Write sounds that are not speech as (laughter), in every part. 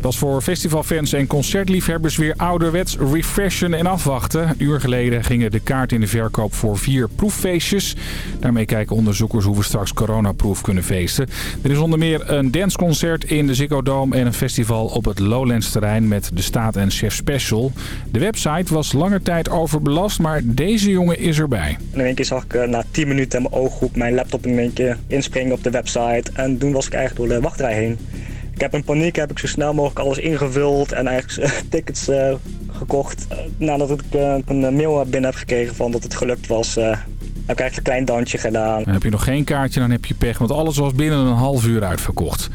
Was voor festivalfans en concertliefhebbers weer ouderwets refreshen en afwachten. Een uur geleden gingen de kaart in de verkoop voor vier proeffeestjes. Daarmee kijken onderzoekers hoe we straks coronaproof kunnen feesten. Er is onder meer een danceconcert in de Ziggo Dome en een festival op het Lowlands terrein met de Staat en Chef Special. De website was lange tijd overbelast, maar deze jongen is erbij. In één keer zag ik eh, na 10 minuten in mijn ooggroep mijn laptop in één keer inspringen op de website. En toen was ik eigenlijk door de wachtrij heen. Ik heb in paniek heb ik zo snel mogelijk alles ingevuld en eigenlijk (laughs) tickets uh, gekocht. Uh, nadat ik uh, een mail binnen heb gekregen van dat het gelukt was, heb ik eigenlijk een klein dansje gedaan. Heb je nog geen kaartje, dan heb je pech, want alles was binnen een half uur uitverkocht.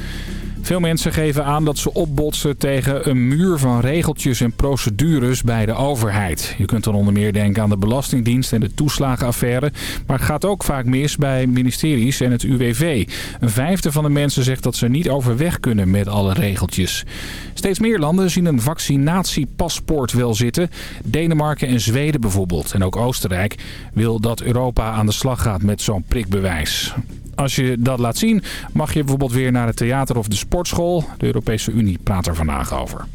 Veel mensen geven aan dat ze opbotsen tegen een muur van regeltjes en procedures bij de overheid. Je kunt dan onder meer denken aan de Belastingdienst en de toeslagenaffaire. Maar het gaat ook vaak mis bij ministeries en het UWV. Een vijfde van de mensen zegt dat ze niet overweg kunnen met alle regeltjes. Steeds meer landen zien een vaccinatiepaspoort wel zitten. Denemarken en Zweden bijvoorbeeld. En ook Oostenrijk wil dat Europa aan de slag gaat met zo'n prikbewijs. Als je dat laat zien, mag je bijvoorbeeld weer naar het theater of de sportschool. De Europese Unie praat er vandaag over.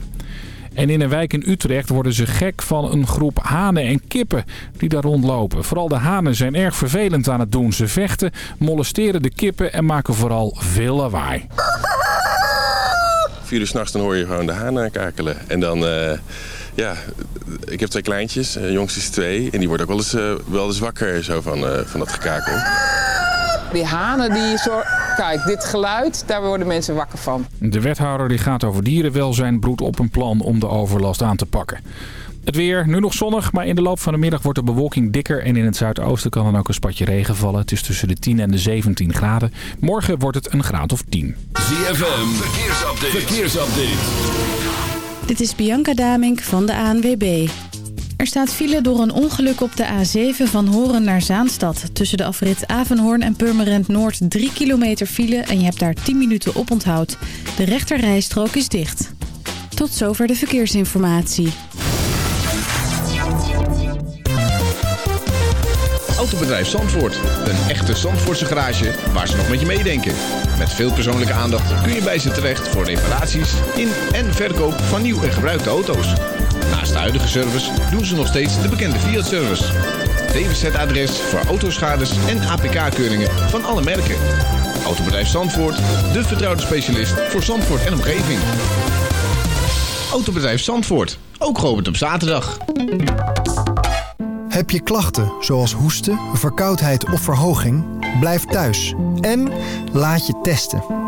En in een wijk in Utrecht worden ze gek van een groep hanen en kippen die daar rondlopen. Vooral de hanen zijn erg vervelend aan het doen. Ze vechten, molesteren de kippen en maken vooral veel lawaai. Vier uur s'nachts hoor je gewoon de hanen kakelen. En dan, uh, ja, ik heb twee kleintjes, uh, jongste is twee. En die worden ook wel eens, uh, wel eens wakker zo van, van dat gekakel. Die hanen, die zo... kijk, dit geluid, daar worden mensen wakker van. De wethouder die gaat over dierenwelzijn broedt op een plan om de overlast aan te pakken. Het weer, nu nog zonnig, maar in de loop van de middag wordt de bewolking dikker... en in het zuidoosten kan dan ook een spatje regen vallen. Het is tussen de 10 en de 17 graden. Morgen wordt het een graad of 10. ZFM, verkeersupdate. verkeersupdate. Dit is Bianca Damink van de ANWB. Er staat file door een ongeluk op de A7 van Horen naar Zaanstad. Tussen de afrit Avenhoorn en Purmerend Noord 3 kilometer file en je hebt daar 10 minuten op onthoud. De rechterrijstrook is dicht. Tot zover de verkeersinformatie. Autobedrijf Zandvoort. Een echte Zandvoortse garage waar ze nog met je meedenken. Met veel persoonlijke aandacht kun je bij ze terecht voor reparaties in en verkoop van nieuw en gebruikte auto's. Naast de huidige service doen ze nog steeds de bekende Fiat-service. DWZ-adres voor autoschades en APK-keuringen van alle merken. Autobedrijf Zandvoort, de vertrouwde specialist voor Zandvoort en omgeving. Autobedrijf Zandvoort, ook geopend op zaterdag. Heb je klachten zoals hoesten, verkoudheid of verhoging? Blijf thuis en laat je testen.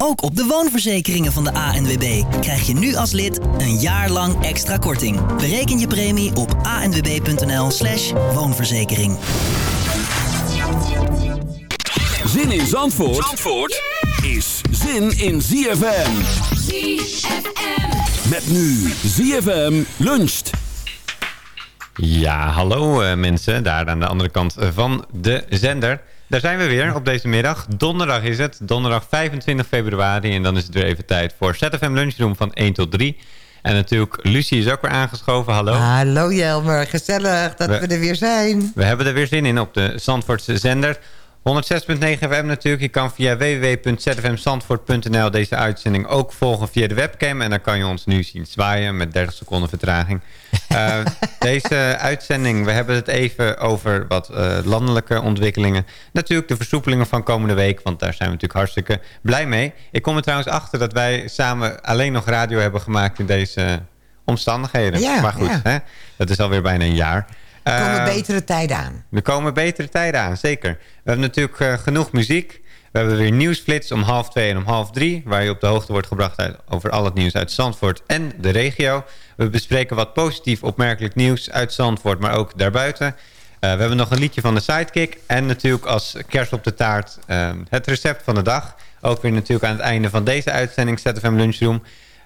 Ook op de woonverzekeringen van de ANWB krijg je nu als lid een jaar lang extra korting. Bereken je premie op anwb.nl slash woonverzekering. Zin in Zandvoort, Zandvoort is zin in ZFM. ZFM. Met nu ZFM luncht. Ja, hallo uh, mensen, daar aan de andere kant van de zender. Daar zijn we weer op deze middag. Donderdag is het, donderdag 25 februari. En dan is het weer even tijd voor ZFM Lunchroom van 1 tot 3. En natuurlijk, Lucie is ook weer aangeschoven. Hallo. Hallo Jelmer, gezellig dat we, we, er weer zijn. We hebben er weer zin in op de Zandvoortse zender. 106.9 FM natuurlijk. Je kan via www.zfmzandvoort.nl deze uitzending ook volgen via de webcam. En dan kan je ons nu zien zwaaien met 30 seconden vertraging. Uh, (laughs) deze uitzending, we hebben het even over wat uh, landelijke ontwikkelingen. Natuurlijk de versoepelingen van komende week, want daar zijn we natuurlijk hartstikke blij mee. Ik kom er trouwens achter dat wij samen alleen nog radio hebben gemaakt in deze omstandigheden. Ja, maar goed, ja. hè? dat is alweer bijna een jaar. Er komen Uh, betere tijden aan. er komen betere tijden aan, zeker. We hebben natuurlijk uh, genoeg muziek. We hebben weer nieuwsflits om half twee en om half drie... waar je op de hoogte wordt gebracht uit, over al het nieuws uit Zandvoort en de regio. We bespreken wat positief opmerkelijk nieuws uit Zandvoort, maar ook daarbuiten. Uh, we hebben nog een liedje van de Sidekick. En natuurlijk als kerst op de taart uh, het recept van de dag. Ook weer natuurlijk aan het einde van deze uitzending ZFM Lunchroom.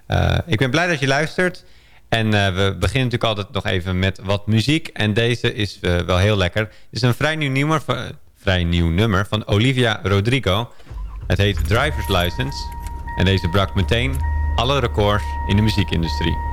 Uh, ik ben blij dat je luistert... En uh, we beginnen natuurlijk altijd nog even met wat muziek. En deze is uh, wel heel lekker. Het is een vrij nieuw, nummer uh, vrij nieuw nummer van Olivia Rodrigo. Het heet Driver's License. En deze brak meteen alle records in de muziekindustrie.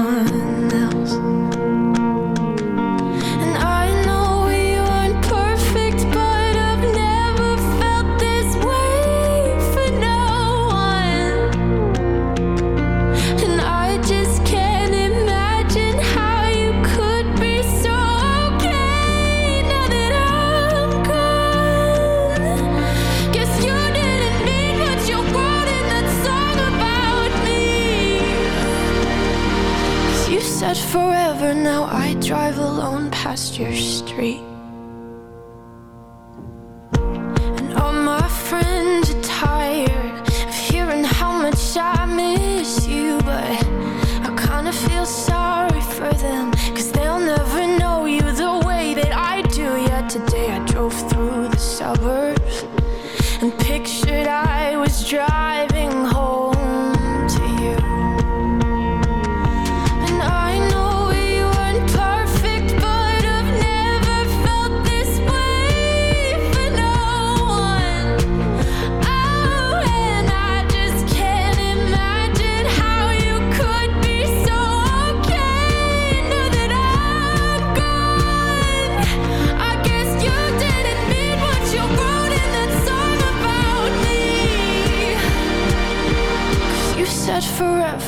forever, now I drive alone past your street. And all my friends are tired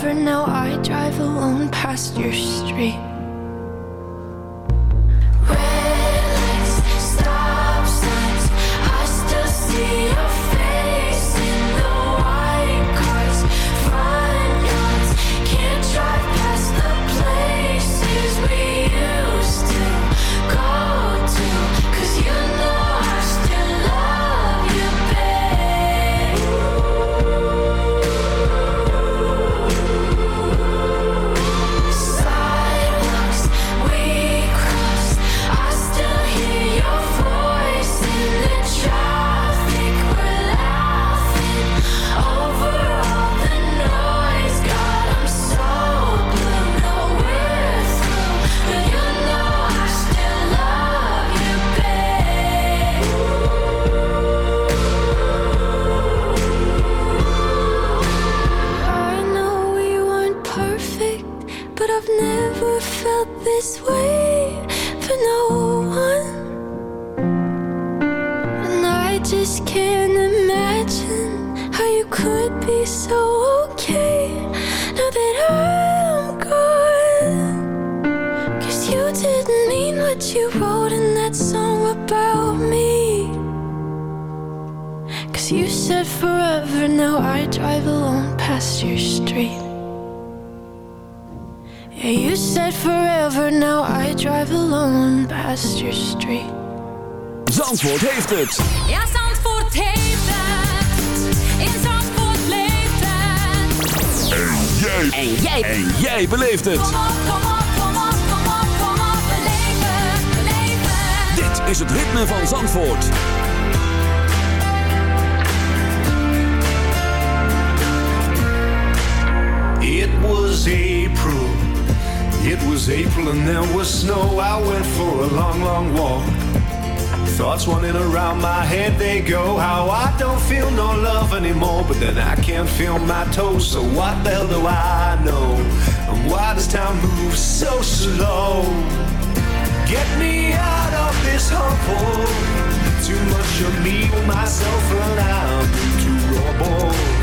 forever, now but I've never felt this way for no one. And I just can't imagine how you could be so okay now that I'm gone. Cause you didn't mean what you wrote in that song about me. Cause you said forever, now I drive alone past your street. Yeah, you said forever, now I drive alone past your street. Zandvoort heeft het. Ja, Zandvoort. Heeft het. In Zandvoort leeft het. En jij. En jij. En jij beleeft het. Kom op, kom op, kom op, kom op, kom op. Beleef het, beleef het. Dit is het ritme van Zandvoort. It was April. It was April and there was snow. I went for a long, long walk. Thoughts running around my head, they go. How I don't feel no love anymore, but then I can't feel my toes. So what the hell do I know? And why does time move so slow? Get me out of this hole. Too much of me, myself, and I'm too rubble.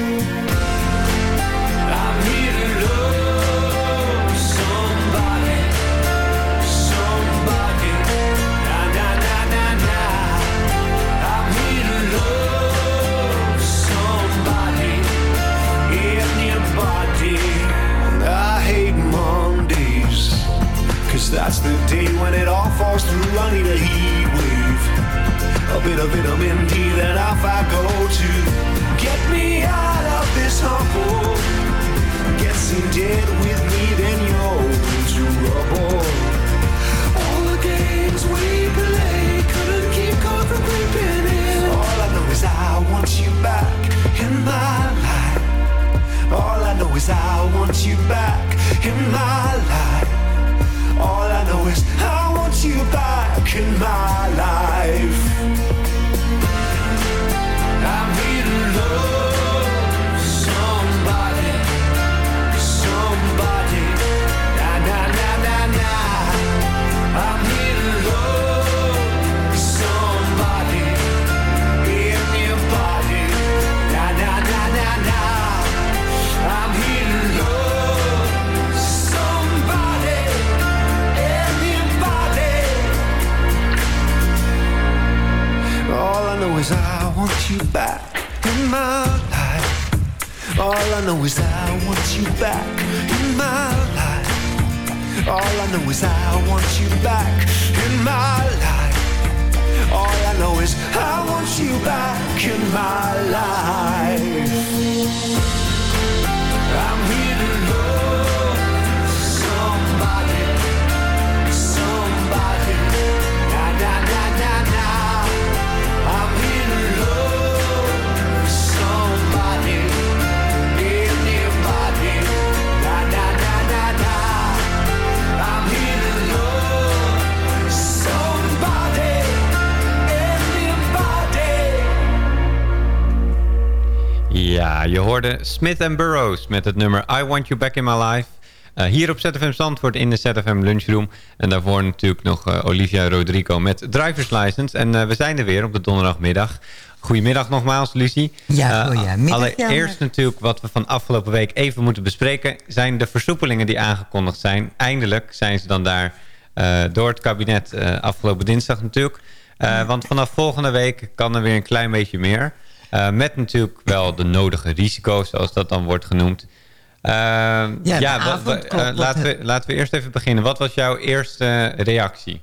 je hoorde Smith Burroughs met het nummer I Want You Back In My Life. Eh, hier op ZFM Zandvoort in de ZFM Lunchroom. En daarvoor natuurlijk nog eh, Olivia Rodrigo met Driver's License. En eh, we zijn er weer op de donderdagmiddag. Goedemiddag nogmaals, Lucie. Ja, goedemiddag, Allereerst natuurlijk wat we van afgelopen week even moeten bespreken... zijn de versoepelingen die aangekondigd zijn. Eindelijk zijn ze dan daar door het kabinet afgelopen dinsdag natuurlijk. Want vanaf volgende week kan er weer een klein beetje meer... Eh, met natuurlijk wel de nodige risico's, zoals dat dan wordt genoemd. Eh, ja, wat- eh, laten, we, laten we eerst even beginnen. Wat was jouw eerste reactie?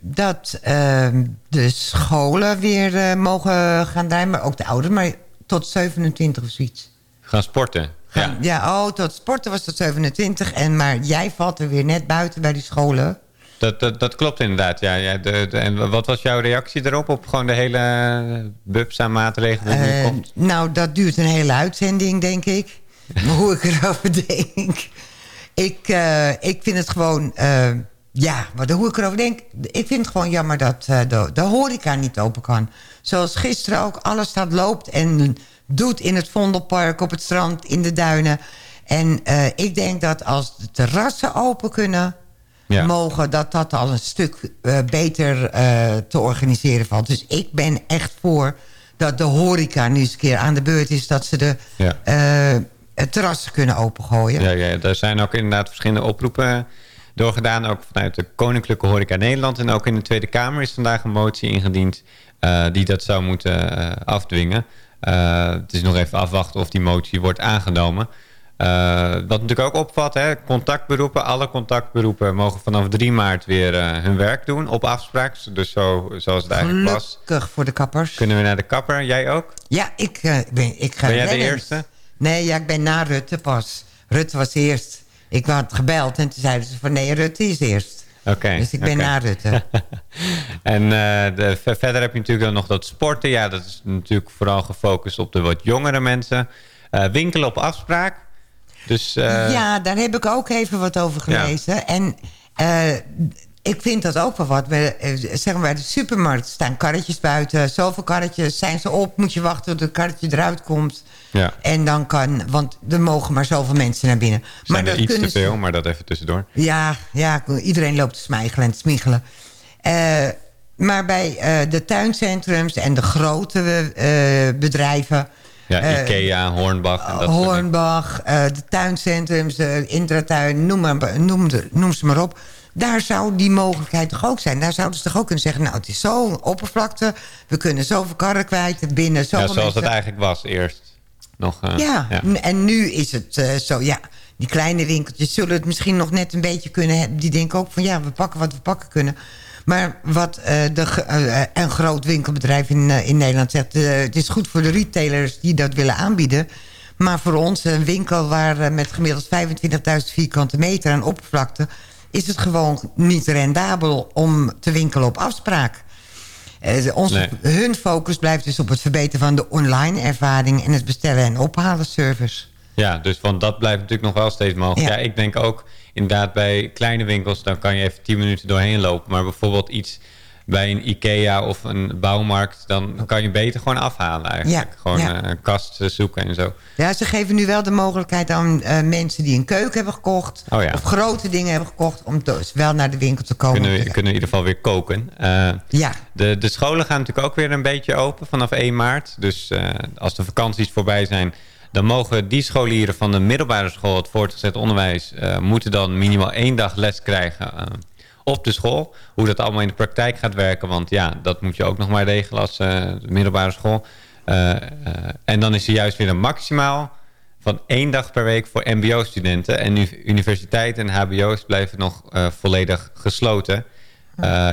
Dat eh, de scholen weer mogen gaan draaien, maar ook de ouders, maar tot 27 of zoiets. Gaan sporten. Ja. Ja, oh, tot sporten was tot 27. En, maar jij valt er weer net buiten bij die scholen. Dat, dat, dat klopt inderdaad. Ja, ja, de, de- en wat was jouw reactie erop? Op gewoon de hele bubs aan maatregelen die nu Eh, komt? nou, dat duurt een hele uitzending, denk ik. (laughs) Maar hoe ik erover denk. Ik, eh, ik vind het gewoon... eh, ja, maar hoe ik erover denk... Ik vind het gewoon jammer dat eh, de, de horeca niet open kan. Zoals gisteren ook. Alles staat loopt en doet in het Vondelpark, op het strand, in de duinen. En ik denk dat als de terrassen open kunnen... Ja. mogen, dat dat al een stuk eh, beter eh, te organiseren valt. Dus ik ben echt voor dat de horeca nu eens een keer aan de beurt is... dat ze de Ja. eh, het terrassen kunnen opengooien. Ja, ja, er zijn ook inderdaad verschillende oproepen doorgedaan. Ook vanuit de Koninklijke Horeca Nederland. En ook in de Tweede Kamer is vandaag een motie ingediend... die dat zou moeten afdwingen. Het is nog even afwachten of die motie wordt aangenomen. Eh, wat natuurlijk ook opvalt, hè, contactberoepen. Alle contactberoepen mogen vanaf 3 maart weer eh, hun werk doen op afspraak. Dus zo, zoals het eigenlijk was. Gelukkig voor de kappers. Kunnen we naar de kapper? Jij ook? Ja, ik, eh, ben, ik ga Ben jij de eerste? Nee, ja, ik ben na Rutte pas. Rutte was eerst. Ik had gebeld en toen zeiden ze van nee, Rutte is eerst. Oké. Dus ik ben na Rutte. (laughs) En eh, de, ver- verder heb je natuurlijk dan nog dat sporten. Ja, dat is natuurlijk vooral gefocust op de wat jongere mensen. Eh, winkelen op afspraak. Dus eh, ja, daar heb ik ook even wat over gelezen. En eh, ik vind dat ook wel wat. Bij, eh, zeg maar, bij de supermarkt staan karretjes buiten. Zoveel karretjes zijn ze op. Moet je wachten tot het karretje eruit komt. ja. En dan kan... Want er mogen maar zoveel mensen naar binnen. zijn er iets te ze- veel, maar dat even tussendoor. Ja, ja, iedereen loopt te smijgelen en te smiegelen. Maar bij de tuincentrums en de grote bedrijven... Ja, eh, Ikea, Hornbach en dat. Hornbach, eh, de tuincentrums, de Intratuin, noem, maar, noem, de- noem ze maar op. Daar zou die mogelijkheid toch ook zijn. Daar zouden ze toch ook kunnen zeggen... nou, het is zo'n oppervlakte. We kunnen zoveel karren kwijt binnen. Ja, Zoveel zoals het eigenlijk was eerst. Nog, eh, Ja, en nu is het zo, ja, die kleine winkeltjes zullen het misschien nog net een beetje kunnen hebben. Die denken ook van, ja, we pakken wat we pakken kunnen. Maar wat eh, de, ge- eh, een groot winkelbedrijf in, eh, in Nederland zegt... eh, het is goed voor de retailers die dat willen aanbieden. Maar voor ons, een winkel waar eh, met gemiddeld 25.000 vierkante meter aan oppervlakte... is het gewoon niet rendabel om te winkelen op afspraak. Eh, onze, Hun focus blijft dus op het verbeteren van de online ervaring... en het bestellen en ophalen service. Ja, dus want dat blijft natuurlijk nog wel steeds mogelijk. Ja. Ja. ik denk ook inderdaad bij kleine winkels... dan kan je even 10 minuten doorheen lopen. Maar bijvoorbeeld iets bij een Ikea of een bouwmarkt... dan kan je beter gewoon afhalen eigenlijk. Ja, Gewoon ja. eh, een kast zoeken en zo. Ja, ze geven nu wel de mogelijkheid aan eh, mensen die een keuken hebben gekocht... Oh ja. of grote dingen hebben gekocht... om dus wel naar de winkel te komen. Kunnen, we- kunnen in ieder geval weer koken. Eh, Ja. de, de scholen gaan natuurlijk ook weer een beetje open vanaf 1 maart. Dus als de vakanties voorbij zijn... dan mogen die scholieren van de middelbare school... het voortgezet onderwijs... eh, moeten dan minimaal één dag les krijgen eh, op de school. Hoe dat allemaal in de praktijk gaat werken... want ja, dat moet je ook nog maar regelen als eh, middelbare school. En dan is er juist weer een maximaal van één dag per week voor mbo-studenten. En universiteiten en hbo's blijven nog volledig gesloten.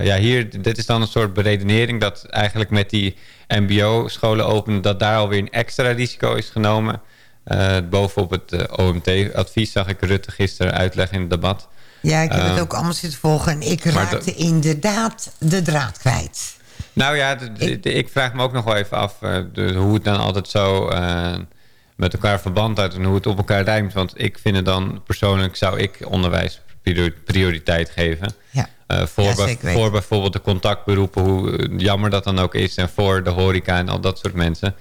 Ja, hier, dit is dan een soort beredenering dat eigenlijk met die mbo-scholen openen... dat daar alweer een extra risico is genomen. Eh, bovenop het eh, OMT-advies zag ik Rutte gisteren uitleggen in het debat. Ja, ik heb Eh, het ook allemaal zitten volgen... en ik raakte inderdaad de draad kwijt. Nou ja, ik, vraag me ook nog wel even af eh, hoe het dan altijd zo eh, met elkaar verband houdt en hoe het op elkaar rijmt. Want ik vind het dan persoonlijk zou ik onderwijs prioriteit geven. Ja. Eh, voor, Ja, bij- voor bijvoorbeeld de contactberoepen, hoe eh, jammer dat dan ook is. En voor de horeca en al dat soort mensen.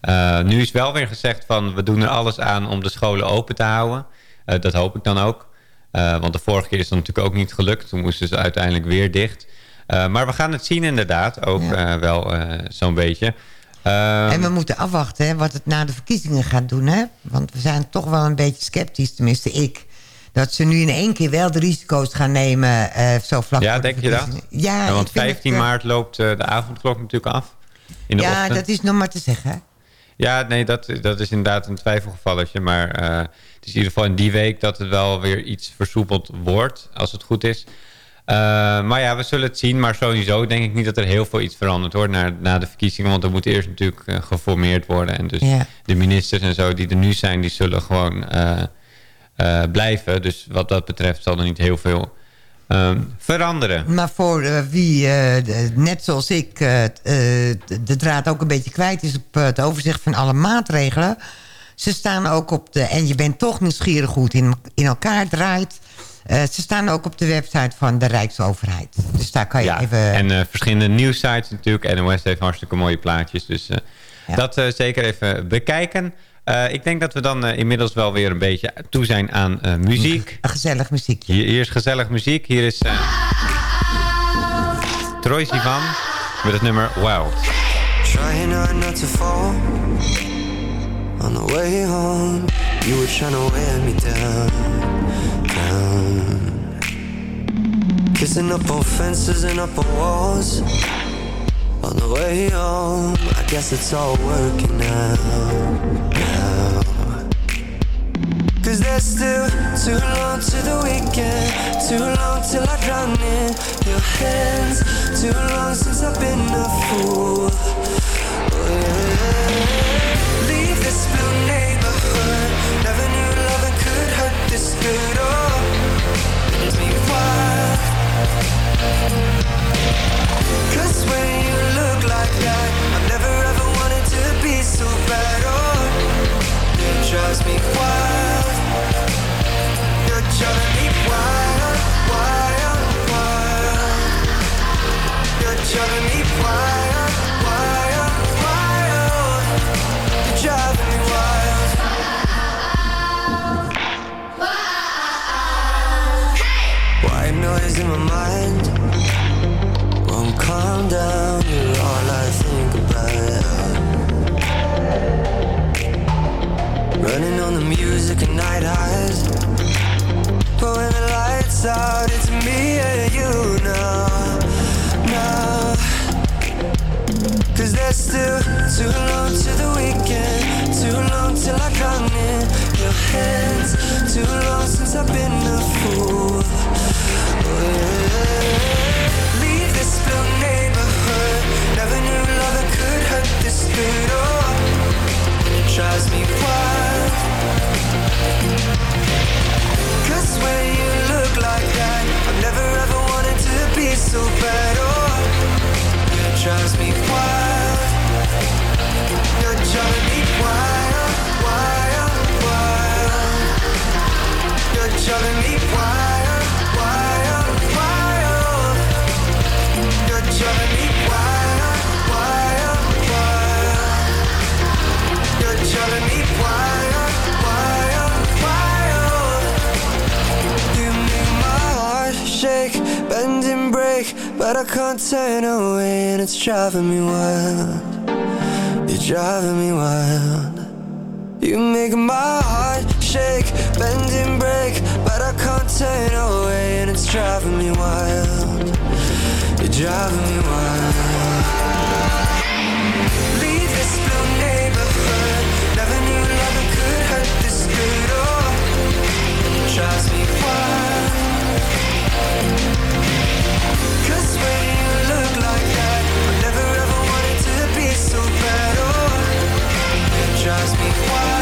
Eh, nu is wel weer gezegd van we doen er alles aan om de scholen open te houden. Dat hoop ik dan ook. Want de vorige keer is dat natuurlijk ook niet gelukt. Toen moesten ze uiteindelijk weer dicht. Maar we gaan het zien inderdaad. Ook wel zo'n beetje. Ehm, en we moeten afwachten hè, wat het na de verkiezingen gaat doen. Hè? Want we zijn toch wel een beetje sceptisch, tenminste ik... dat ze nu in één keer wel de risico's gaan nemen... eh, zo vlak ja, de denk je dat? Ja, want ik vind 15 het, eh, maart loopt eh, de avondklok natuurlijk af. In de ja, ochtend. dat is nog maar te zeggen. Ja, nee, dat, dat is inderdaad een twijfelgevalletje. Maar het is in ieder geval in die week dat het wel weer iets versoepeld wordt, als het goed is. Maar ja, we zullen het zien. Maar sowieso denk ik niet dat er heel veel iets verandert hoor, na, na de verkiezingen. Want er moet eerst natuurlijk geformeerd worden. En dus Ja. de ministers en zo die er nu zijn, die zullen gewoon eh, blijven. Dus wat dat betreft zal er niet heel veel ehm, veranderen. Maar voor eh, wie, eh, net zoals ik, de draad ook een beetje kwijt is... op het overzicht van alle maatregelen... ze staan ook op de... en je bent toch nieuwsgierig hoe het in, in elkaar draait... ze staan ook op de website van de Rijksoverheid. Dus daar kan je Ja, even... en verschillende nieuwsites natuurlijk. NOS heeft hartstikke mooie plaatjes. Dus dat zeker even bekijken. Eh, ik denk dat we dan eh, inmiddels wel weer een beetje toe zijn aan eh, muziek. Een gezellig muziekje. Hier, hier is gezellig muziek. Hier is uh, Troy Sivan met het nummer Wild. Trying hard not to fall On the way home You were trying to wear me down Down Kissing up on fences and up on walls. On the way home, I guess it's all working out. Cause there's still too long to the weekend. Too long till I drown in your hands. Too long since I've been a fool. Oh, yeah. Leave this blue neighborhood. Never knew loving could hurt this good. Oh, makes me wild. Cause when you look like that, I've never ever wanted to be so bad. Oh, it drives me wild. Driving me wild, wild, wild. You're driving me wild, wild, wild. You're driving me wild. White noise in my mind won't calm down. You're all I think about. Running on the music and night highs. But when the lights out, it's me and you now. Cause there's still too long to the weekend. Too long till I come in your hands. Too long since I've been a fool. Leave this neighborhood. Never knew loving could hurt this good. Drives me wild. When you look like that, I've never ever wanted to be so bad. Oh, drives me wild. You're driving me wild, wild, wild. You're driving me wild, wild, wild. You're driving me but I can't turn away, and it's driving me wild. You're driving me wild. You make my heart shake, bend and break, but I can't turn away, and it's driving me wild. You're driving me wild. Leave this blue neighborhood. Never knew could hurt this good. Oh, me why?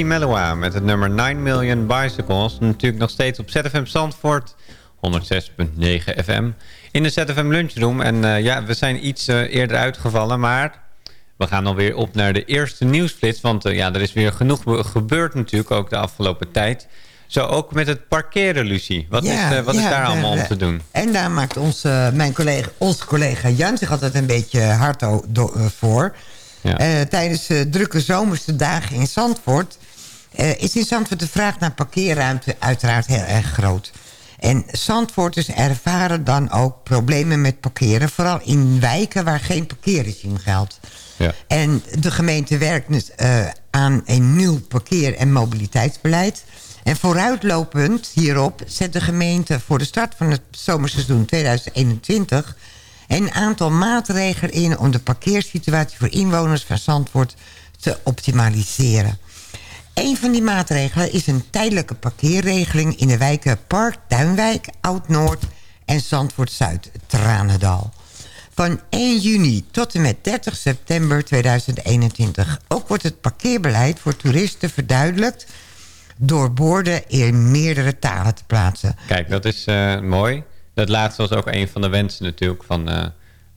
Mellowa met het nummer 9 Million Bicycles. Natuurlijk nog steeds op ZFM Zandvoort, 106.9 FM. In de ZFM Lunchroom. En eh, ja, we zijn iets eh, eerder uitgevallen, maar we gaan alweer op naar de eerste nieuwsflits. Want eh, ja, er is weer genoeg be- gebeurd natuurlijk, ook de afgelopen tijd. Zo ook met het parkeren, Lucie. Wat, Ja, is, wat is daar allemaal om te doen? En daar maakt onze, mijn collega, onze collega Jan zich altijd een beetje hard voor. Eh, tijdens de drukke zomerse dagen in Zandvoort... eh, is in Zandvoort de vraag naar parkeerruimte uiteraard heel erg groot. En Zandvoorters ervaren dan ook problemen met parkeren... vooral in wijken waar geen parkeerregime geldt. Ja. En de gemeente werkt dus, eh, aan een nieuw parkeer- en mobiliteitsbeleid. En vooruitlopend hierop zet de gemeente voor de start van het zomerseizoen 2021... een aantal maatregelen in om de parkeersituatie voor inwoners van Zandvoort te optimaliseren. Een van die maatregelen is een tijdelijke parkeerregeling in de wijken Park, Duinwijk, Oud-Noord en Zandvoort-Zuid, Tranendal. Van 1 juni tot en met 30 september 2021. Ook wordt het parkeerbeleid voor toeristen verduidelijkt... door borden in meerdere talen te plaatsen. Kijk, dat is eh, mooi. Dat laatste was ook een van de wensen natuurlijk van eh,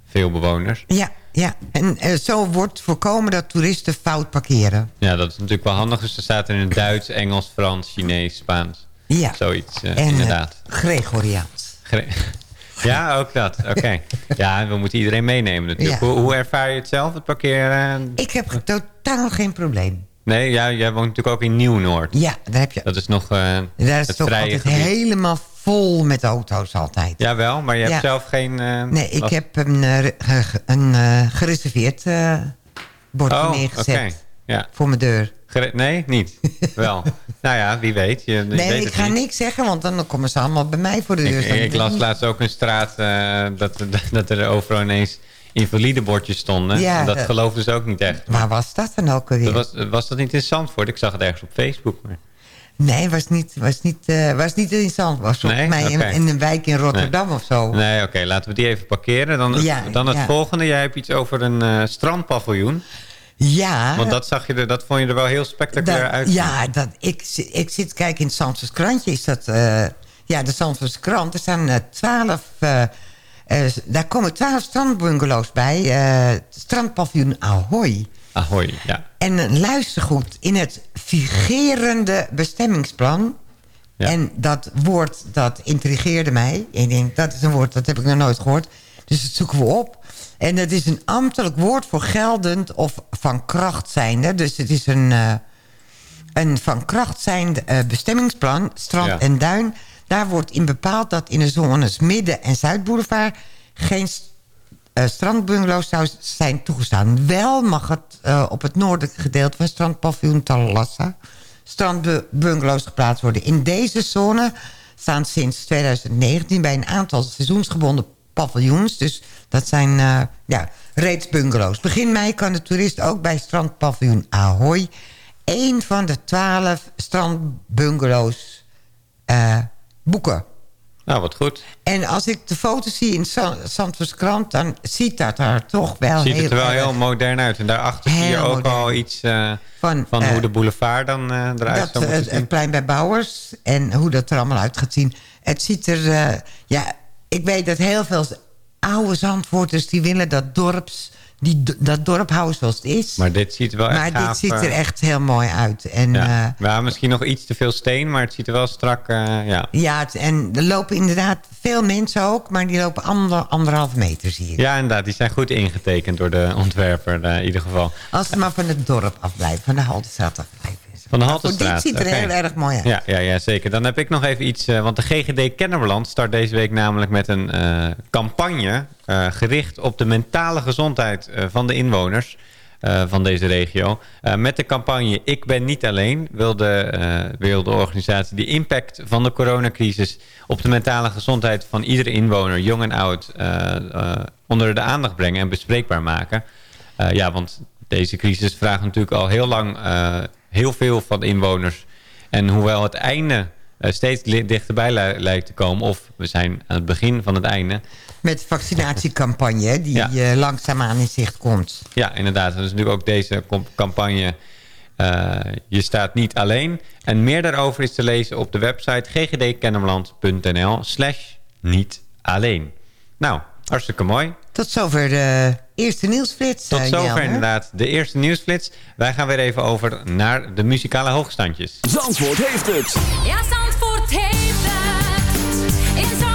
veel bewoners. Ja, ja. en eh, zo wordt voorkomen dat toeristen fout parkeren. Ja, dat is natuurlijk wel handig. Dus er staat er in het Duits, Engels, Frans, Chinees, Spaans. Ja. Zoiets, eh, en inderdaad. Gregoriaans. Gre- (laughs) ja, ook dat. Oké. (laughs) Ja, we moeten iedereen meenemen natuurlijk. Ja. Hoe, hoe ervaar je het zelf, het parkeren? Ik heb totaal geen probleem. Nee, ja, jij woont natuurlijk ook in Nieuw-Noord. Ja, daar heb je... Dat is nog eh Daar is het toch vrije altijd gebied. helemaal vol met auto's altijd. Jawel, maar je hebt Ja. zelf geen... eh, Nee, ik last- heb een, eh, een eh, gereserveerd bordje Oh, neergezet oké. Ja. voor mijn deur. Gere- nee, niet. (laughs) Wel. nou ja, wie weet. Je, je Nee, weet ik ga niet. niks zeggen, want dan komen ze allemaal bij mij voor de deur. Ik, las laatst ook een straat dat, (laughs) dat er overal ineens invalidebordjes stonden. Ja, En dat dat- geloofden ze ook niet echt. Waar was dat dan ook alweer? Dat was, was dat niet in Zandvoort? Ik zag het ergens op Facebook. Maar... Nee, was niet, was niet, eh, was niet in Zand. Was volgens Nee? mij in, in een wijk in Rotterdam of zo. Nee, oké, laten we die even parkeren. Dan, Ja, dan het ja. volgende. Jij hebt iets over een eh, strandpaviljoen. Ja. Want dat, zag je er, dat vond je er wel heel spectaculair uit. Ja, dat, ik, ik zit kijken in het Zandvoorts krantje. Is dat, eh, ja, de Zandvoortse krant. Er staan twaalf... daar komen twaalf strandbungalows bij. strandpaviljoen Ahoy. Ahoy, ja. En luister goed. In het vigerende bestemmingsplan... En dat woord, dat intrigeerde mij. Ik denk, dat is een woord, dat heb ik nog nooit gehoord. Dus dat zoeken we op. En dat is een ambtelijk woord voor geldend of van kracht zijnde. Dus het is een, eh, een van kracht zijnde eh, bestemmingsplan, strand Ja. en duin. Daar wordt in bepaald dat in de zones Midden- en Zuidboulevard... geen eh, strandbungalows zou zijn toegestaan. Wel mag het eh, op het noordelijke gedeelte van strandpaviljoen Talassa... strandbungalows geplaatst worden. In deze zone staan sinds 2019 bij een aantal seizoensgebonden paviljoens. Dus dat zijn eh, ja, reeds bungalows. Begin mei kan de toerist ook bij strandpaviljoen Ahoy... één van de twaalf strandbungalows boeken. Nou, wat goed. En als ik de foto's zie in Zand- Zandvoorts krant... dan ziet dat er toch wel Ziet heel het er wel heel modern uit. En daarachter zie je ook modern. al iets eh, Van, van, eh, hoe de boulevard dan eh, eruit dat, zou moeten het, zien. het plein bij Bouwers en hoe dat er allemaal uit gaat zien. Het ziet er... ja, ik weet dat heel veel oude Zandvoorters... die willen dat die, dat dorp houden zoals het is. Maar dit ziet er wel Maar echt dit gaaf, ziet er eh, echt heel mooi uit. En ja, Ja. ja, misschien nog iets te veel steen, maar het ziet er wel strak... eh, ja. ja het- en er lopen inderdaad veel mensen ook... maar die lopen ander, anderhalf meter, zie je. ja, inderdaad. Die zijn goed ingetekend door de ontwerper eh, in ieder geval. Als ze maar van het dorp afblijven, van de Haltestraat afblijven. Van de Maar Haltestraat. Dit ziet er heel erg mooi uit. Ja, ja, ja, zeker. Dan heb ik nog even iets. eh, want de GGD Kennemerland start deze week namelijk met een eh, campagne... eh, gericht op de mentale gezondheid eh, van de inwoners eh, van deze regio. Met de campagne Ik ben niet alleen... wil de, wil de de impact van de coronacrisis... op de mentale gezondheid van iedere inwoner, jong en oud... onder de aandacht brengen en bespreekbaar maken. Ja, want deze crisis vraagt natuurlijk al heel lang... heel veel van de inwoners... En hoewel het einde steeds dichterbij li- lijkt te komen... of we zijn aan het begin van het einde... Met de vaccinatiecampagne die Ja. eh, langzaamaan in zicht komt. Ja, inderdaad. Is natuurlijk ook deze campagne... eh, je staat niet alleen. En meer daarover is te lezen op de website ggdkennemerland.nl slash niet alleen. Nou, hartstikke mooi. Tot zover de eerste nieuwsflits. Tot eh, zover Jelmer. inderdaad de eerste nieuwsflits. Wij gaan weer even over naar de muzikale hoogstandjes. Zandvoort heeft het. Ja, Zandvoort heeft het. In Zandvoort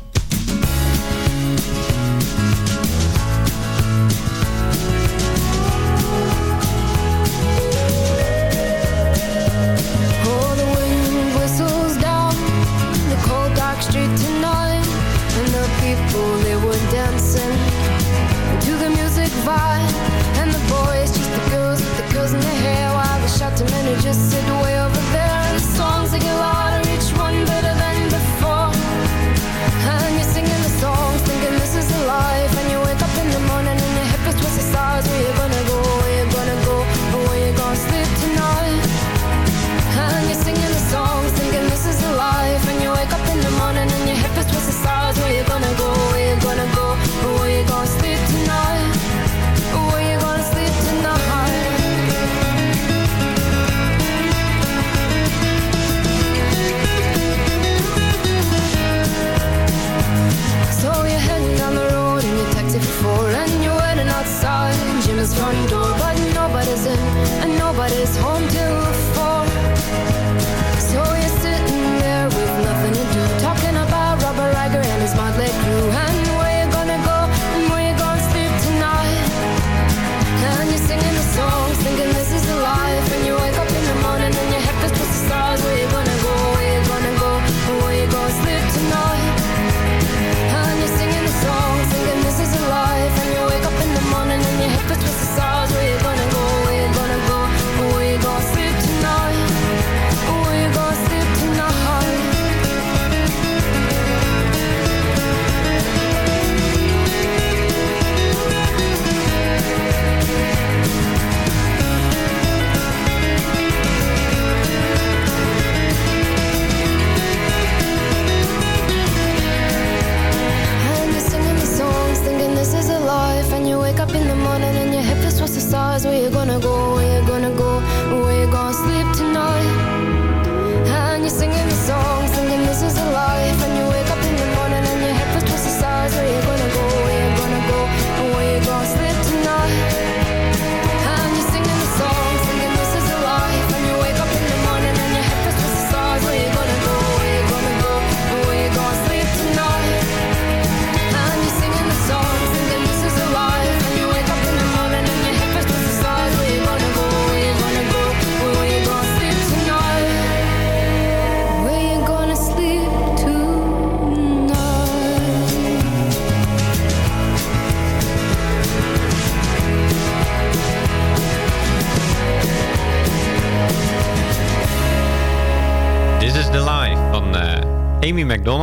it just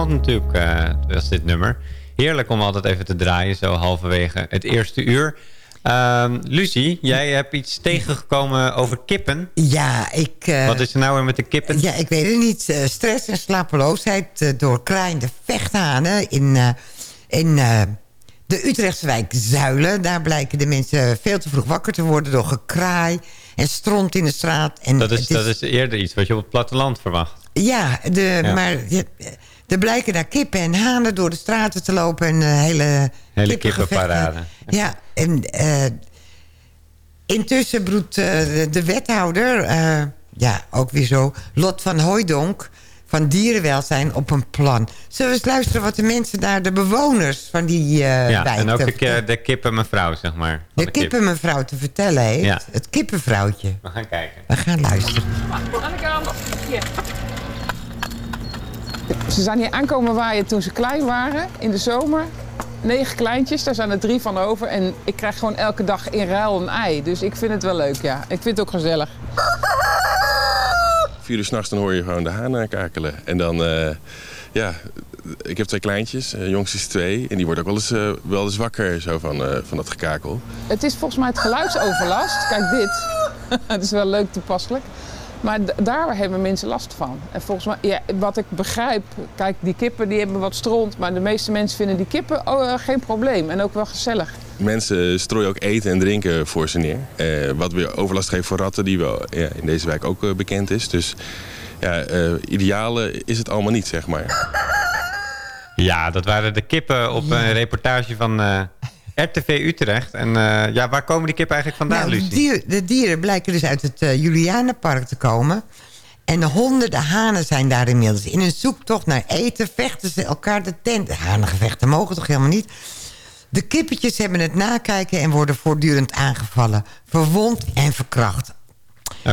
McDonald natuurlijk, eh was dit nummer. Heerlijk om altijd even te draaien, zo halverwege het eerste uur. Ehm Lucie, jij hebt iets tegengekomen over kippen. Ja, ik... eh, Wat is er nou weer met de kippen? Ja, ik weet het niet. Eh, stress en slapeloosheid door kraaiende vechthanen in, in de Utrechtse wijk Zuilen. Daar blijken de mensen veel te vroeg wakker te worden door gekraai En stront in de straat. En Dat is- dat is eerder iets wat je op het platteland verwacht. Ja, de, Ja. maar je- er blijken daar kippen en hanen door de straten te lopen. En eh, hele, Hele kippenparade. Ja, en eh, intussen broedt eh, de, de wethouder, eh, ja, ook weer zo, Lot van Hooijdonk van dierenwelzijn op een plan. Zullen we eens luisteren wat de mensen daar, de bewoners van die eh ja, wijk... en ook de, vertellen- ki- de kippenmevrouw, zeg maar. de kip. kippenmevrouw te vertellen heeft. Ja. Het kippenvrouwtje. We gaan kijken. We gaan luisteren. Ze zijn hier aankomen waaien toen ze klein waren, in de zomer. Negen kleintjes, daar zijn er drie van over. En ik krijg gewoon elke dag in ruil een ei. Dus ik vind het wel leuk, ja. Ik vind het ook gezellig. Vier uur s'nachts dan hoor je gewoon de hanen kakelen. En dan, eh, ja, ik heb twee kleintjes. De jongste is twee. En die wordt ook wel eens, eh, wel eens wakker zo van, eh, van dat gekakel. Het is volgens mij het geluidsoverlast. Kijk dit. (laughs) het is wel leuk toepasselijk. Maar daar hebben mensen last van. En volgens mij, ja, wat ik begrijp, kijk, die kippen die hebben wat stront. Maar de meeste mensen vinden die kippen oh, eh, geen probleem. En ook wel gezellig. Mensen strooien ook eten en drinken voor ze neer. Eh, wat weer overlast geeft voor ratten, die wel ja, in deze wijk ook eh, bekend is. Dus ja, eh ideale is het allemaal niet, zeg maar. Ja, dat waren de kippen op een reportage van eh, RTV Utrecht. En eh, ja, waar komen die kippen eigenlijk vandaan, Nou, de, dier- de dieren blijken dus uit het eh, Julianenpark te komen. En de honderden hanen zijn daar inmiddels. In een zoektocht naar eten vechten ze elkaar de tent. Hanengevechten mogen toch helemaal niet? De kippetjes hebben het nakijken en worden voortdurend aangevallen. Verwond en verkracht.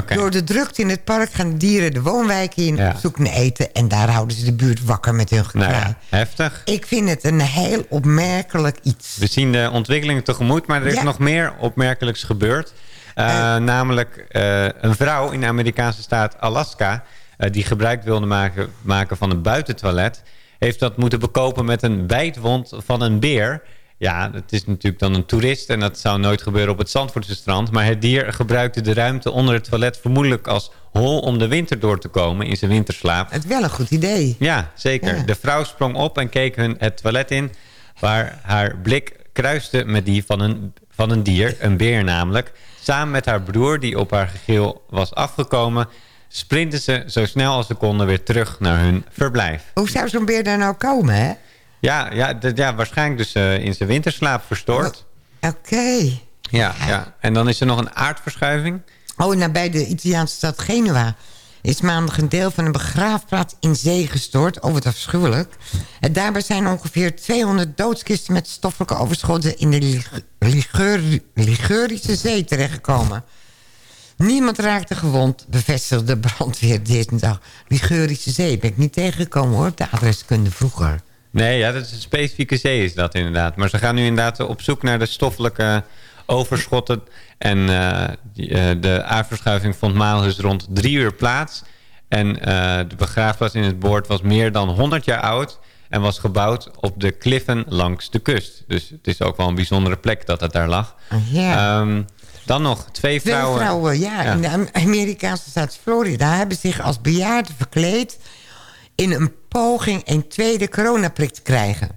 Door de drukte in het park gaan de dieren de woonwijken in op zoek naar eten. En daar houden ze de buurt wakker met hun gekraai. Nou ja, heftig. Ik vind het een heel opmerkelijk iets. We zien de ontwikkelingen tegemoet, maar er is Ja. nog meer opmerkelijks gebeurd. Eh, namelijk eh, een vrouw in de Amerikaanse staat Alaska... eh, die gebruik wilde maken, maken van een buitentoilet... heeft dat moeten bekopen met een bijtwond van een beer... Ja, het is natuurlijk dan een toerist en dat zou nooit gebeuren op het Zandvoortse strand. Maar het dier gebruikte de ruimte onder het toilet vermoedelijk als hol om de winter door te komen in zijn winterslaap. Het is wel een goed idee. Ja, zeker. Ja. De vrouw sprong op en keek hun het toilet in... waar haar blik kruiste met die van een, van een dier, een beer namelijk. Samen met haar broer, die op haar gegil was afgekomen... sprinten ze zo snel als ze konden weer terug naar hun verblijf. Hoe zou zo'n beer daar nou komen, hè? Ja, ja, ja waarschijnlijk dus eh, in zijn winterslaap verstoord. Oké. Ja, ja, en dan is er nog een aardverschuiving. Oh, nabij de Italiaanse stad Genua is maandag een deel van een begraafplaats in zee gestort. Oh, wat afschuwelijk. En daarbij zijn ongeveer 200 doodskisten met stoffelijke overschotten in de Lig- Ligur- Ligurische Zee terechtgekomen. Niemand raakte gewond, bevestigde de brandweer dinsdag. Ligurische Zee ben ik niet tegengekomen hoor, op de adreskunde vroeger. Nee, ja, dat is een specifieke zee is dat inderdaad. Maar ze gaan nu inderdaad op zoek naar de stoffelijke overschotten. En eh, die, eh, de aardverschuiving vond maandag dus rond drie uur plaats. En eh, de begraafplaats in het boord was meer dan 100 jaar oud... en was gebouwd op de kliffen langs de kust. Dus het is ook wel een bijzondere plek dat het daar lag. Ja. Ehm, dan nog twee Twee vrouwen. vrouwen, ja, Ja. In de Am- Amerikaanse staat Florida hebben zich als bejaarden verkleed... in een poging een tweede coronaprik te krijgen.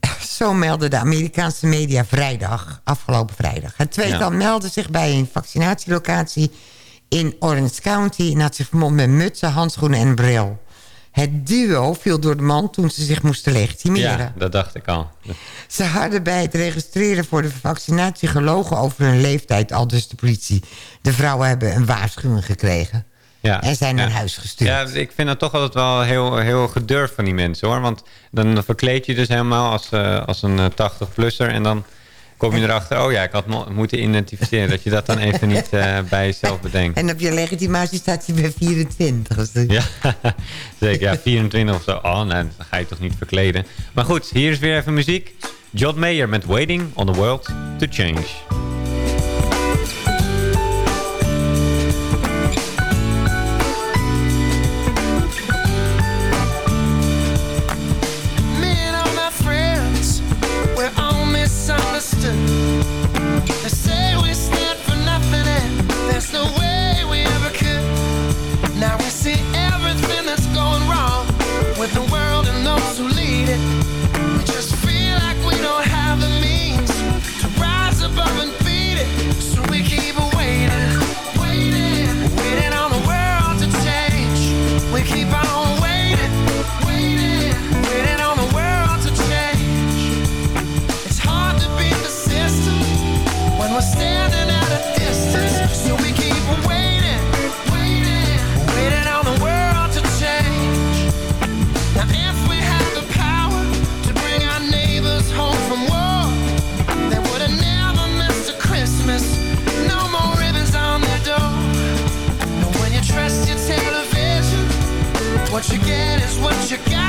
(laughs) Zo meldde de Amerikaanse media vrijdag, afgelopen vrijdag. Het tweetal Ja. meldde zich bij een vaccinatielocatie in Orange County... en had zich vermomd met mutsen, handschoenen en bril. Het duo viel door de man toen ze zich moesten legitimeren. Ja, dat dacht ik al. Ze hadden bij het registreren voor de vaccinatie gelogen over hun leeftijd, al dus de politie. De vrouwen hebben een waarschuwing gekregen. Ja. En zijn naar Ja. huis gestuurd. Ja, ik vind dat toch altijd wel heel, heel gedurfd van die mensen hoor. Want dan verkleed je dus helemaal als, eh, als een 80-plusser. En dan kom je erachter, oh ja, ik had mo- moeten identificeren. Dat je dat dan even niet (laughs) eh, bij jezelf bedenkt. En op je legitimatie staat hij bij 24. Dus dat- Ja, (laughs) zeker. Ja, 24 of zo. Oh, nee, dan ga je toch niet verkleden. Maar goed, hier is weer even muziek. John Mayer met Waiting on the World to Change. What you get is what you get.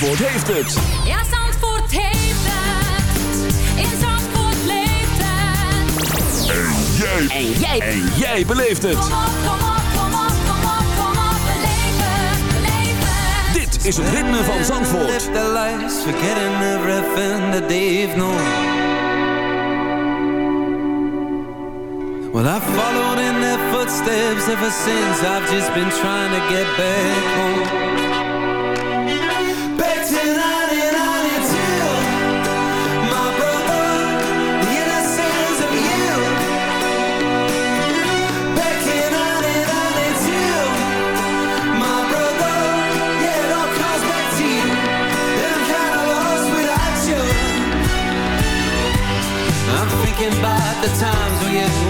Zandvoort heeft het. Ja, Zandvoort heeft het. In Zandvoort leeft het. En jij. En jij. En jij beleeft het. Kom op, kom op, kom op, kom op, kom op. Beleef het, beleef het. Dit is het ritme van Zandvoort. the their lives, forgetting everything that they've known. Well, I followed in their footsteps ever since. I've just been trying to get back home. it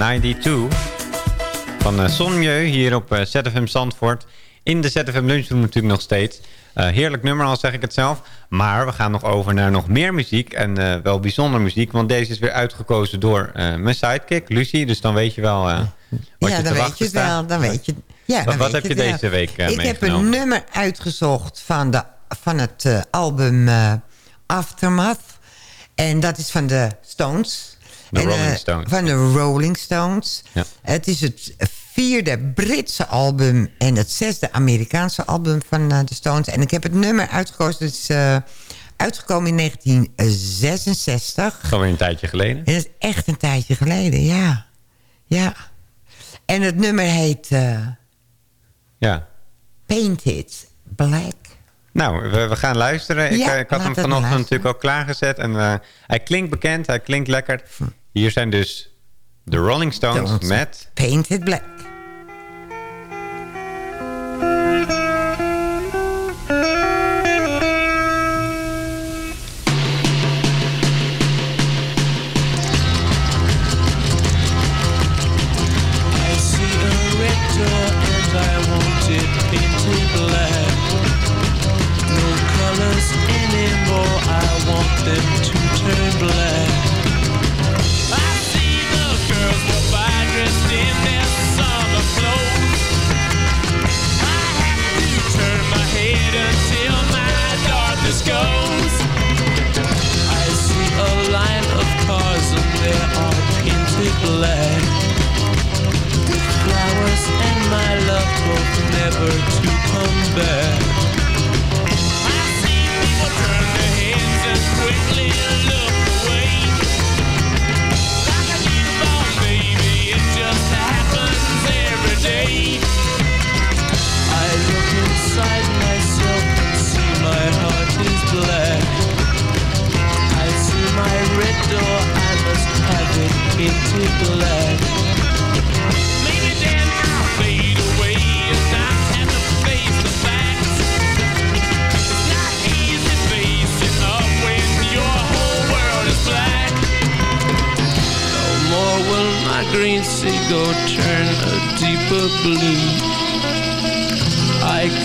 92 van uh, hier op eh, uh, ZFM Zandvoort. In de ZFM Lunchroom natuurlijk nog steeds. Eh, heerlijk nummer al zeg ik het zelf. Maar we gaan nog over naar nog meer muziek. En wel bijzonder muziek. Want deze is weer uitgekozen door mijn sidekick, Lucy Dus dan weet je wel wat ja, je dan weet je wel. Weet je, ja, wat heb je deze week week Ik heb een nummer uitgezocht van, de, van het album Aftermath. En dat is van de Stones. De En, Rolling eh, Stones. Van de Rolling Stones. Ja. Het is het vierde Britse album en het zesde Amerikaanse album van eh, de Stones. En ik heb het nummer uitgekozen. Het is eh, uitgekomen in 1966. Gewoon weer een tijdje geleden. En dat is echt een tijdje geleden, ja. Ja. En het nummer heet eh, Ja. Painted Black. Nou, we, we gaan luisteren. Ik, Ja, eh, ik had hem vanochtend natuurlijk al klaargezet. En hij klinkt bekend, hij klinkt lekker. Hier zijn dus de Rolling Stones Stones. met... Painted Black.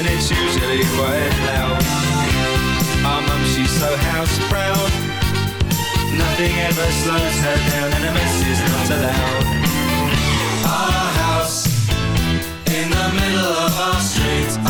And it's usually quite loud. Our mum, she's so house proud. Nothing ever slows her down, and a mess is not allowed. Our house in the middle of our street.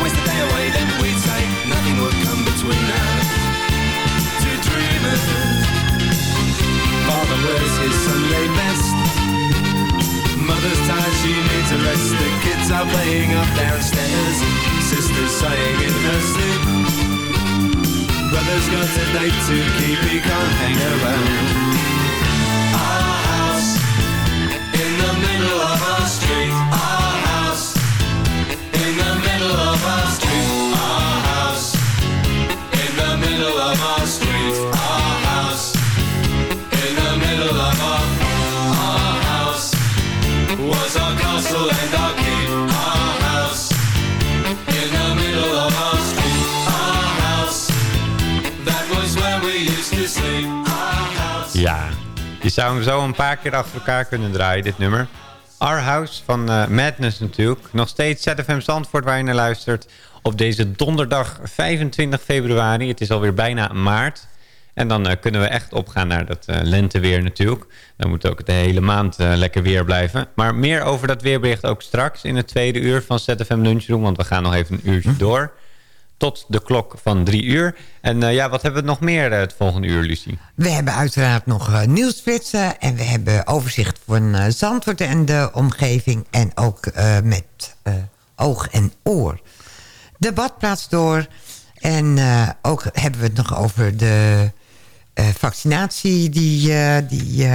Waste day away. Then we'd nothing would come between us. Two dreamers. Father his Sunday best. Mother's tired, she needs a rest. The kids are playing up downstairs. Sighing in her sleep. Brother's got a date to keep, he can't hang around. Our house in the middle of zou hem zo een paar keer achter elkaar kunnen draaien, dit nummer. Our House van eh, Madness natuurlijk. Nog steeds ZFM Zandvoort waar je naar luistert. Op deze donderdag 25 februari. Het is alweer bijna maart. En dan eh, kunnen we echt opgaan naar dat eh, lenteweer natuurlijk. Dan moet ook de hele maand lekker weer blijven. Maar meer over dat weerbericht ook straks in het tweede uur van ZFM Lunchroom. Want we gaan nog even een uurtje (laughs) door. Tot de klok van drie uur. En eh, ja, wat hebben we nog meer eh, het volgende uur, Lucie? We hebben uiteraard nog eh, nieuwsflitsen. En we hebben overzicht van Zandvoort en de omgeving. En ook met oog en oor. De badplaats door. En ook hebben we het nog over de vaccinatie die... die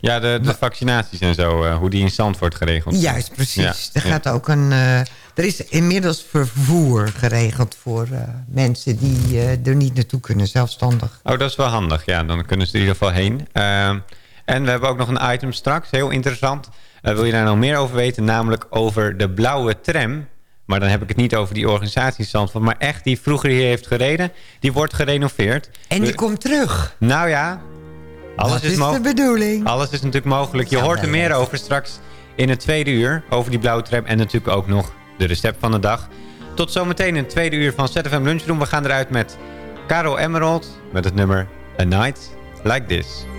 Ja, de, de vaccinaties en zo. hoe die in Zandvoort geregeld zijn. Juist, precies. Ja, Er, ja. gaat ook een, er is inmiddels vervoer geregeld voor eh, mensen die eh, er niet naartoe kunnen, zelfstandig. Oh, dat is wel handig. Ja, dan kunnen ze er in ieder geval heen. Ehm, en we hebben ook nog een item straks. Heel interessant. Eh, wil je daar nog meer over weten? Namelijk over de blauwe tram. Maar dan heb ik het niet over die organisatie in Zandvoort. Maar echt, die vroeger hier heeft gereden. Die wordt gerenoveerd. En die We- komt terug. Nou ja. Alles Dat is, is de bedoeling. Alles is natuurlijk mogelijk. Je hoort er meer over straks in het tweede uur. Over die blauwe tram. En natuurlijk ook nog de recept van de dag. Tot zometeen in het tweede uur van ZFM Lunchroom. We gaan eruit met Caro Emerald. Met het nummer A Night Like This.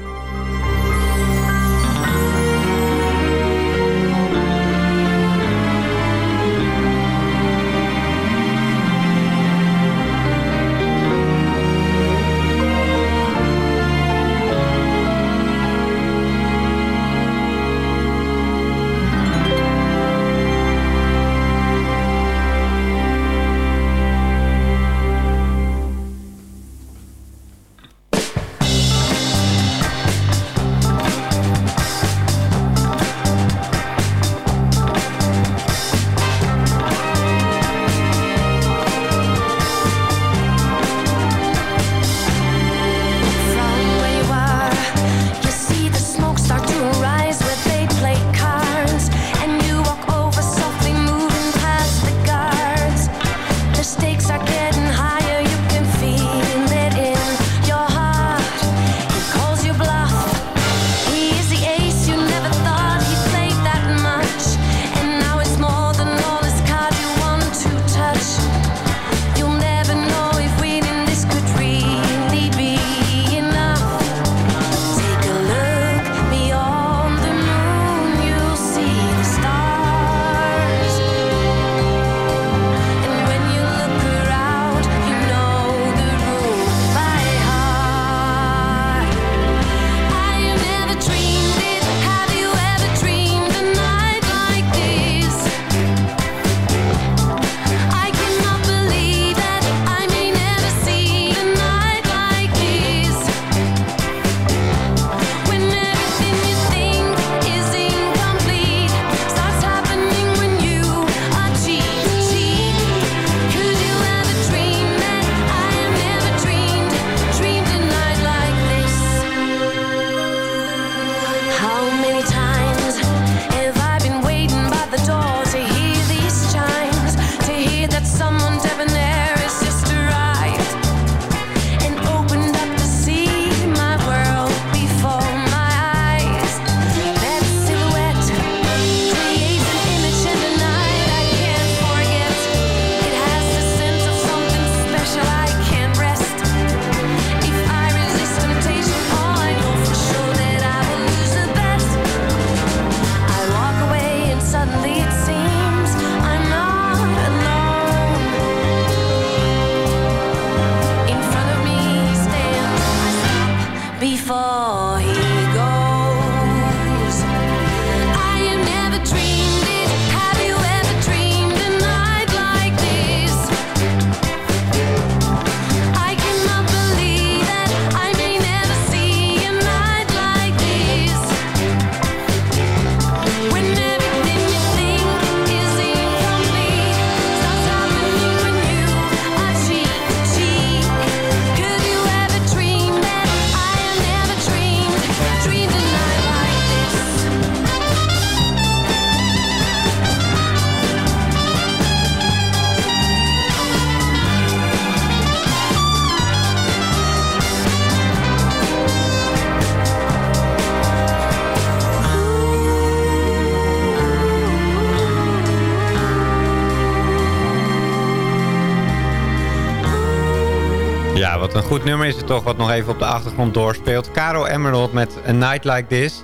Goed nummer is het toch, wat nog even op de achtergrond doorspeelt. Caro Emerald met A Night Like This.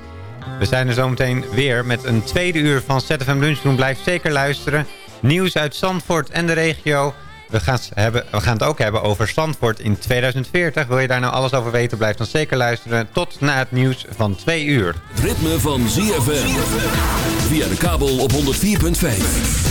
We zijn er zometeen weer met een tweede uur van ZFM Lunchroom. Blijf zeker luisteren. Nieuws uit Zandvoort en de regio. We gaan, hebben, we gaan het ook hebben over Zandvoort in 2040. Wil je daar nou alles over weten, blijf dan zeker luisteren. Tot na het nieuws van twee uur. Ritme van ZFM. Via de kabel op 104.5.